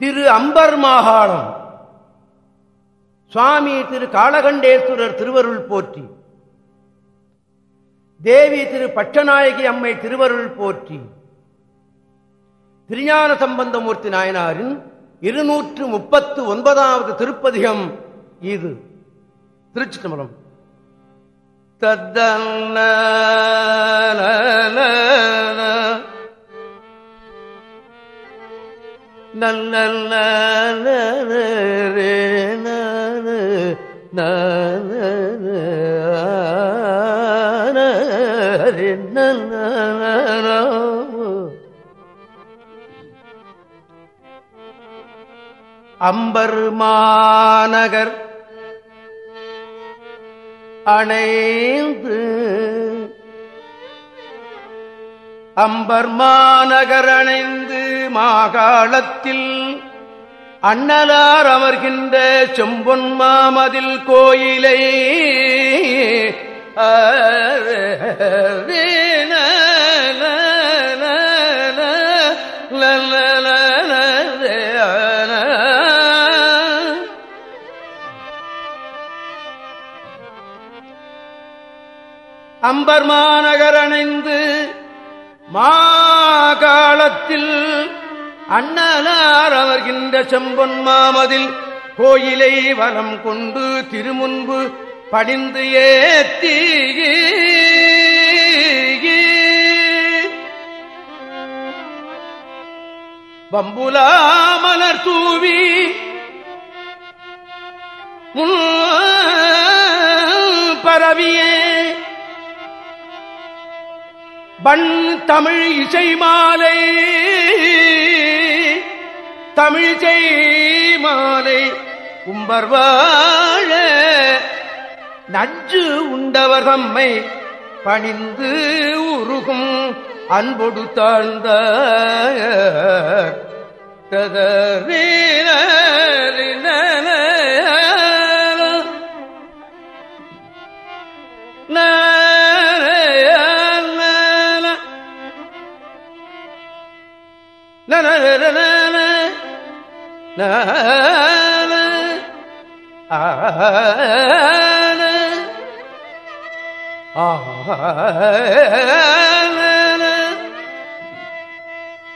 திரு amber மாகாணம். சுவாமி திரு காளகண்டேஸ்வரர் திருவருள் போற்றி. தேவி திரு பட்சநாயகி அம்மை திருவருள் போற்றி. திருஞான சம்பந்தமூர்த்தி நாயனாரின் இருநூற்று முப்பத்து ஒன்பதாவது திருப்பதிகம் இது. திருச்சி தம்பரம் தத்தன்ன நல்ல அம்பர் மாநகர் அணைந்து அம்பர் மாநகர் அணைந்து மாகாளத்தில் அண்ணலார் அமர்கின்ற செம்பொன் மாமதில் கோயிலை அம்பர் மாநகர் அணைந்து மாகாலத்தில் அண்ணலார் அவர்கின்ற செம்பொன் மாமதில் கோயிலை வலம் கொண்டு திருமுன்பு படிந்து ஏத்தி பம்புலாமலர் தூவி பரவியே. பண் தமிழ் இசை மாலை தமிழிசை மாலை கும்பர் வாழ நஞ்சு உண்டவர் தம்மை பணிந்து உருகும் அன்பொடு தாழ்ந்த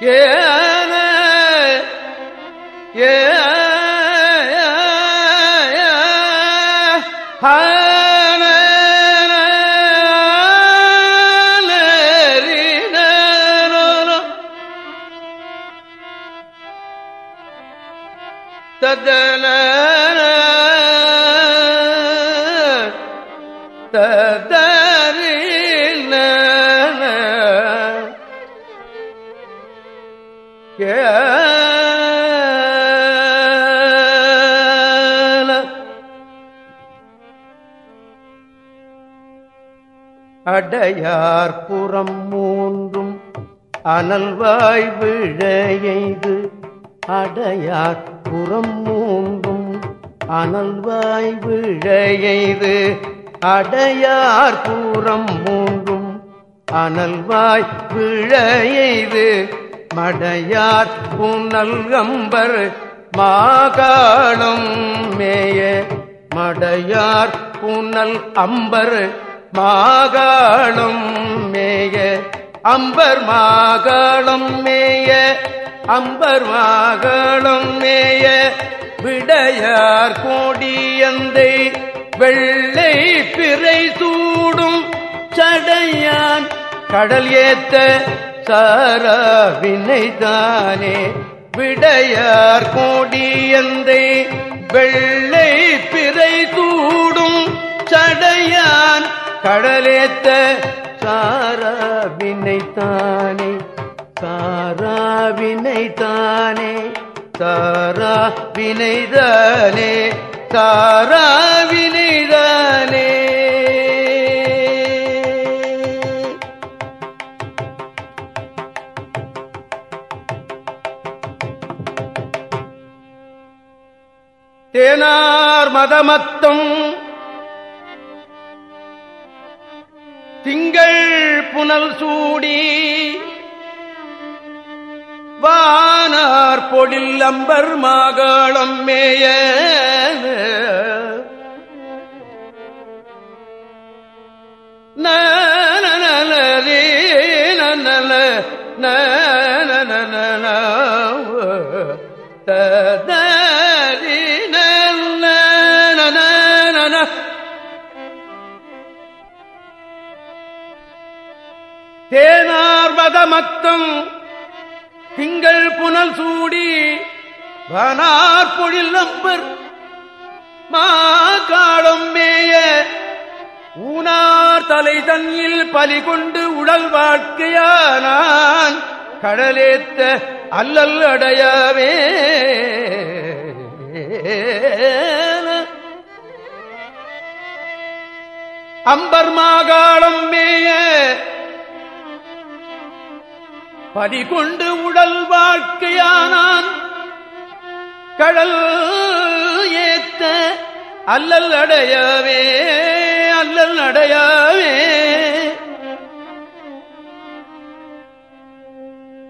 ஏன ஏ ததன அடையார் புறம் மூன்றும் அனல்வாய் விழையைது அடையார் புறம் மூன்றும் அனல்வாய் விழையைது அடையார் புறம் மூன்றும் அனல்வாய் விழையைது மடையார் புனல் கம்பர் மாகாணம் மேய. மடையார் புனல் அம்பர் மாகாணம் மேய அம்பர் மாகாணம் மேய அம்பர் மாகாணம் மேய விடையார் கோடியந்தை வெள்ளை பிறை சூடும் சடையான் கடல் ஏத்த சாராவினைதானே விடையார் கோடியந்தை வெள்ளை பிறை சூடும் சடையான் கடலேத்த சாராவினைத்தானே சாராவினைத்தானே சாரா வினைதானே தேனார் மதமத்தம் புனல் சூடி. வானார் பொழில் அம்பர் மாகாளம் மேய. நலரே நல நல ததரி தேனார்வத மத்தம் திங்கள் புனல் சூடி வனார் பொழில் நம்பர். மாகாளம் மேய ஊனார் தலை தன்னில் பலி கொண்டு உடல் வாழ்க்கையானான். கடலேத்த அல்லல் அடையவே அம்பர் மாகாளம் மேய பதிகொண்டு உடல் வாழ்க்கையானான். கடல் ஏத்த அல்லல் அடையவே அல்லல் அடையவே.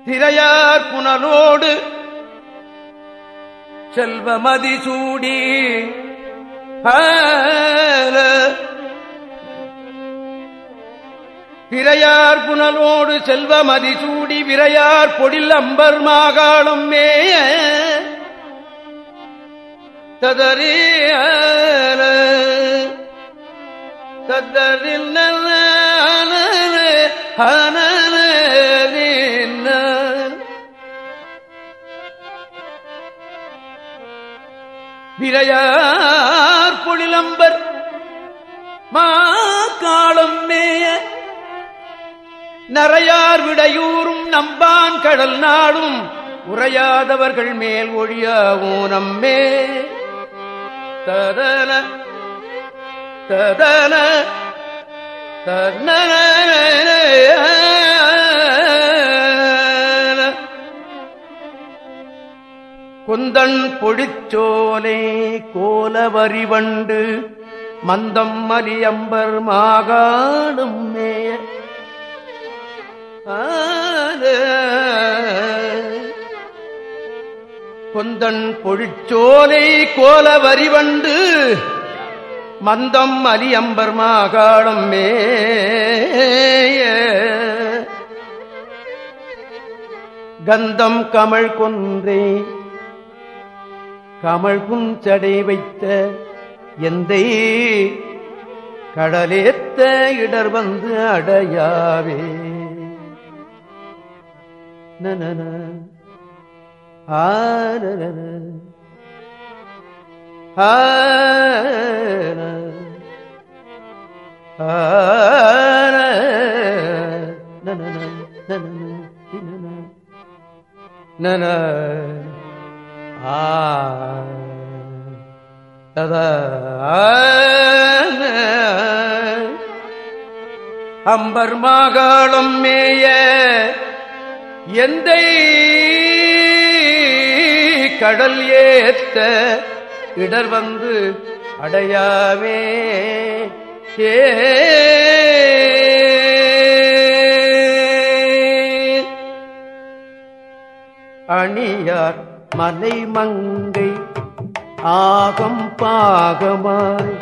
திரையார் புனலோடு செல்வமதி சூடி பிறையார் புனலோடு செல்வ மதிசூடி விரையார் பொடில் அம்பர் மாகாணம் மேய. ததறிய ததறில் விரையார் பொழிலம்பர் மா நரையார் விடையூறும் நம்பான் கடல் நாடும் உரையாதவர்கள் மேல் ஒழியாவோ நம்மே. ததன ததன தன்ன குந்தன் பொழிச்சோலை கோலவரிவண்டு மந்தம் மலியம்பர் மாகாடும் மேயர் கொந்தன் பொழிச்சோலை கோலவரிவண்டு மந்தம் அலியம்பர் மாகாணம் மேய. கந்தம் கமல் கொன்றே கமல் குஞ்சடை வைத்த எந்தை கடலேத்த இடர் வந்து அடையாவே. நன ஆரன ஆன நன நன நன அம்பர் மாகாளம் மேய எந்த கடல் ஏத்த இடர் வந்து அடையாமே. ஏ அணியார் மலை மங்கை ஆகம் பாகமாய்.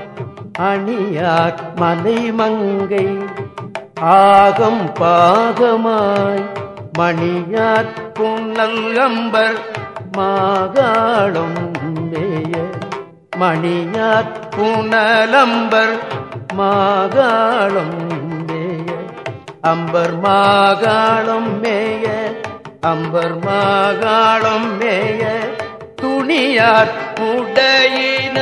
அணியார் மலை மங்கை ஆகம் பாகமாய். மணியார் புன்னல் மாகாளம் மேய மணியார் புனலம்பர் மாகாளம் மேய அம்பர் மாகாளம் மேய அம்பர் மாகாளம் மேய துணியார் உடையின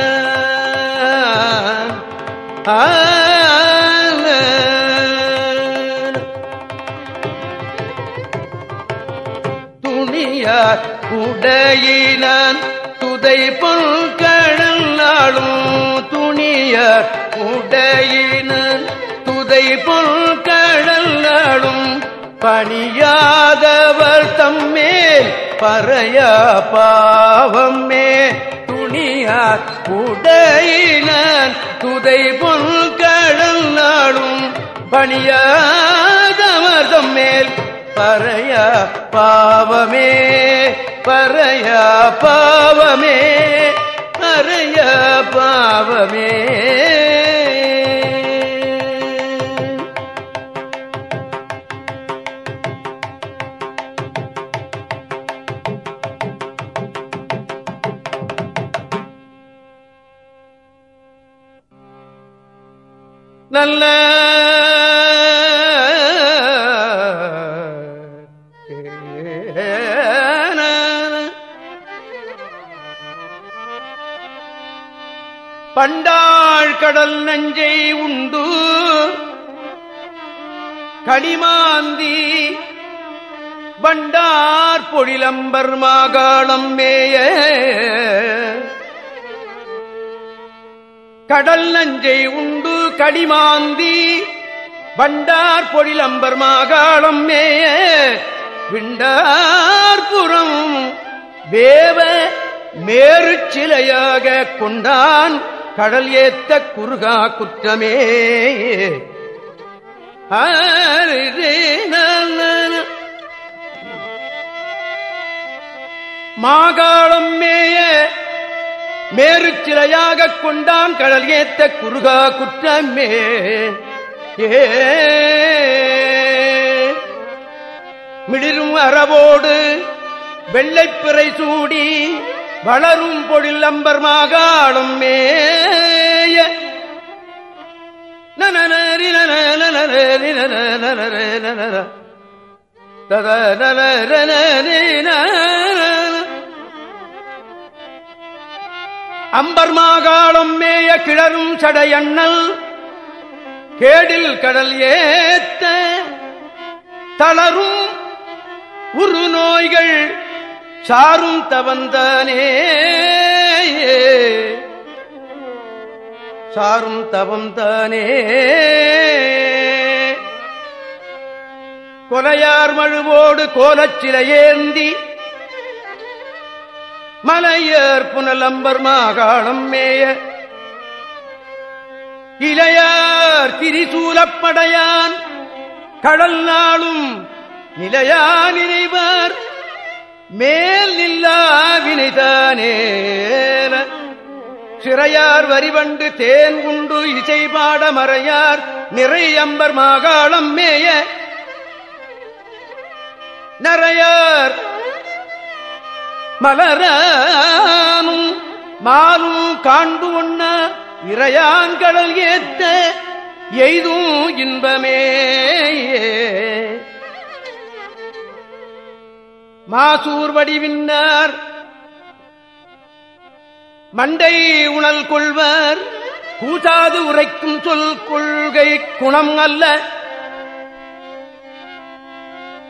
துணியார் உடையினான். துதை பொல்கடல் நாளும் துணியார் உடையினான். துதை பொல்கடல் நாளும் பணியாதவர் தம்மேல் பறையா பாவமே துணியார் உடையினான். துதை பொல்கடல் நாளும் பணியாதவர் தம்மேல் பறையா பாவமே பறையா பாவமே. பண்டாள் கடல் நஞ்சை உண்டு. களிமாந்தி பண்டார் பொழிலம்பர் மாகாணம் மேய. கடல் நஞ்சை உண்டு களிமாந்தி பண்டார் பொழிலம்பர் மாகாணம் மேய. விண்டார்புறம் வேவ மேறு சிலையாக கொண்டான். கடல் ஏத்த குறுகா குற்றமே. மாகாளம் மேய மேரு சிலையாக கொண்டான் கடல் ஏத்த குறுகா குற்றமே. ஏ. மிளிரும் அறவோடு வெள்ளைப்பிறை சூடி வளரும் பொழில் அம்பர் மாகாணம் மேய நனரி நனரி நனர தத அம்பர் மாகாளம் மேய கிளரும் சடையண்ணல் கேடில் கடல் ஏத்த தளரும் உரு நோய்கள் சாரும் தவந்தானே. சாரும் தவந்தானே. கொலையார் மழுவோடு கோலச்சிலையேந்தி மலையர் புனலம்பர் மாகாணம் மேய. இளையார் திரிசூலப்படையான் கடல் நாளும் நிலையா நினைவார். மேல் நில்லா வினைதானே சிறையார் வரிவண்டு தேன் குண்டு இசை பாட மறையார் நிறையம்பர் மாகாளம் மேய. நரையார் மலரானும் மாலும் காண்டு ஒண்ண இறையான்கடல் ஏத்த எய்தும் இன்பமே மாசூர் வடிவின்னார். மண்டை உணல் கொள்வர் கூசாது உரைக்கும் சொல் கொள்கை குணம் அல்ல.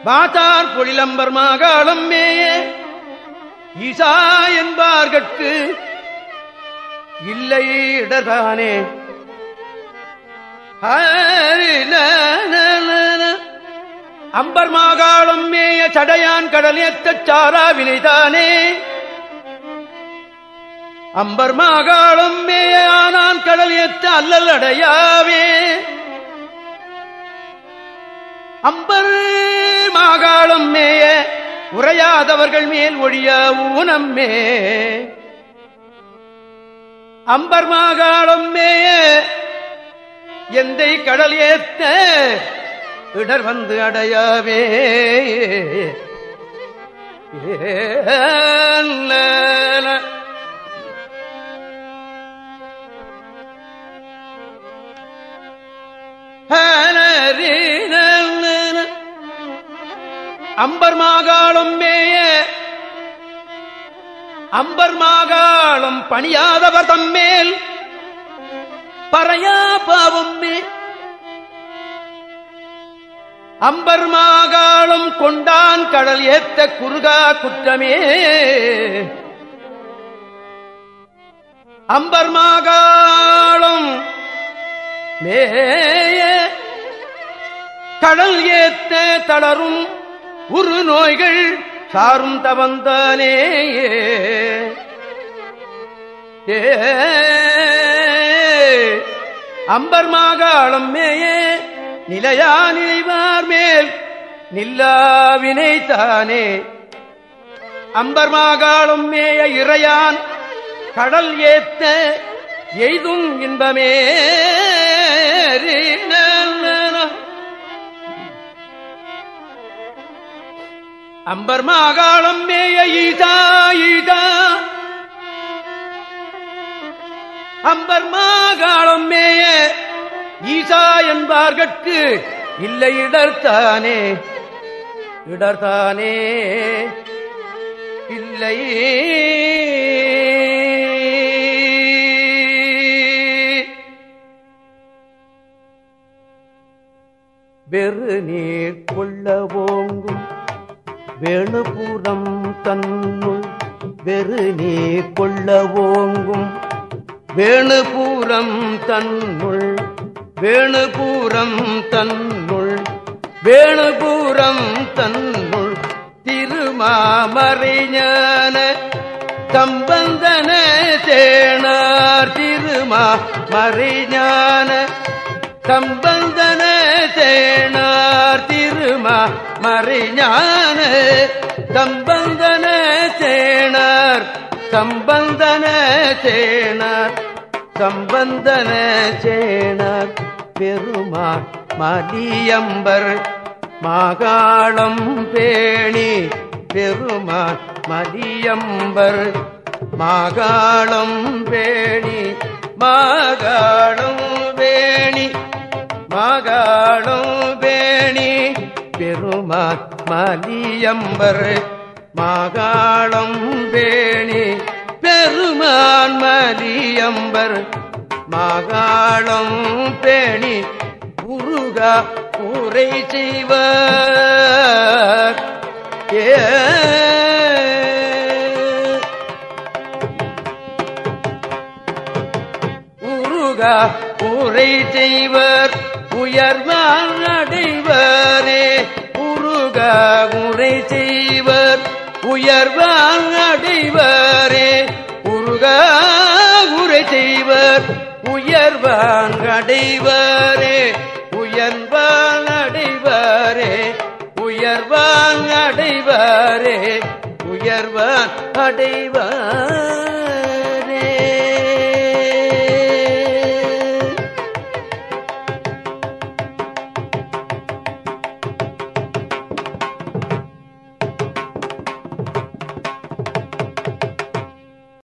பாத்தார் பொழிலம்பர் மாகாளம் மேய ஈசா என்பார்கட்கு இல்லை இடர்தானே அம்பர் மாகாளம் மேய சடையான் கடல் ஏத்தச் அம்பர் மாகாளம் மேய ஆனான் கடல் ஏத்த அல்லல் அடையாவே. அம்பர் மாகாளம் மேய உரையாதவர்கள் மேல் ஒழிய ஊனம்மே அம்பர் மாகாளம் மேய எந்தை கடல் ஏத்த இடர் வந்து அடையாவே. அம்பர் மாகாளம் மேய. அம்பர் மாகாளம் பணியாதவர் தம்மேல் பறையா பாவம் மே அம்பர் மாகாளம் கொண்டான் கடல் ஏத்த குறுகா குற்றமே. அம்பர் மாகாளம் மேய கடல் ஏத்த தளரும் உரு நோய்கள் சாரும் தவந்தானே. ஏ அம்பர் மாகாளம் மேயே நிலையா நினைவார் மேல் நில்லாவினை தானே அம்பர்மாகாளும் மேய இறையான் கடல் ஏத்த எய்தும் இன்பமே. அம்பர்மாகாளம் மேய ஈதா ஈதா. அம்பர்மாகாளம் மேய ஈசா என்பார்கட்கு இல்லை இடர்த்தானே இடர்தானே இல்லை. வெறு நீர் கொள்ள ஓங்கும் வேணுபுறம் தன்னுள் வெறு நீர் கொள்ள ஓங்கும் வேணுபூரம் தன்னுள் வேணுபூரம் தன்னுள் வேணுபூரம் தன்னுள் திருமாமறிஞன சம்பந்தன சேனார் திருமா மறிஞான சம்பந்தன சேனார் திருமா மறிஞான சம்பந்தன சேனார் சம்பந்தன சேனார் சம்பந்தன சேனார் பெருமார் மதியம்பர் மாகாளம் பேணி பெருமான் மதியம்பர் மாகாளம் பேணி மாகாளம் பேணி மாகாளம் பேணி பெருமான் மதியம்பர் மாகாளம் பேணி பெருமான் மதியம்பர் மாகாளம் பேணி உருகா உரை செய்வர். ஏ உருகா உரை செய்வர் உயர்வான் அடைவரே. உருகா உரை செய்வர் உயர்வான் அடைவரே. செய்வர் உயர்வான் அடைவரே உயர்வான் அடைவரே உயர்வான் அடைவரே உயர்வான் அடைவார்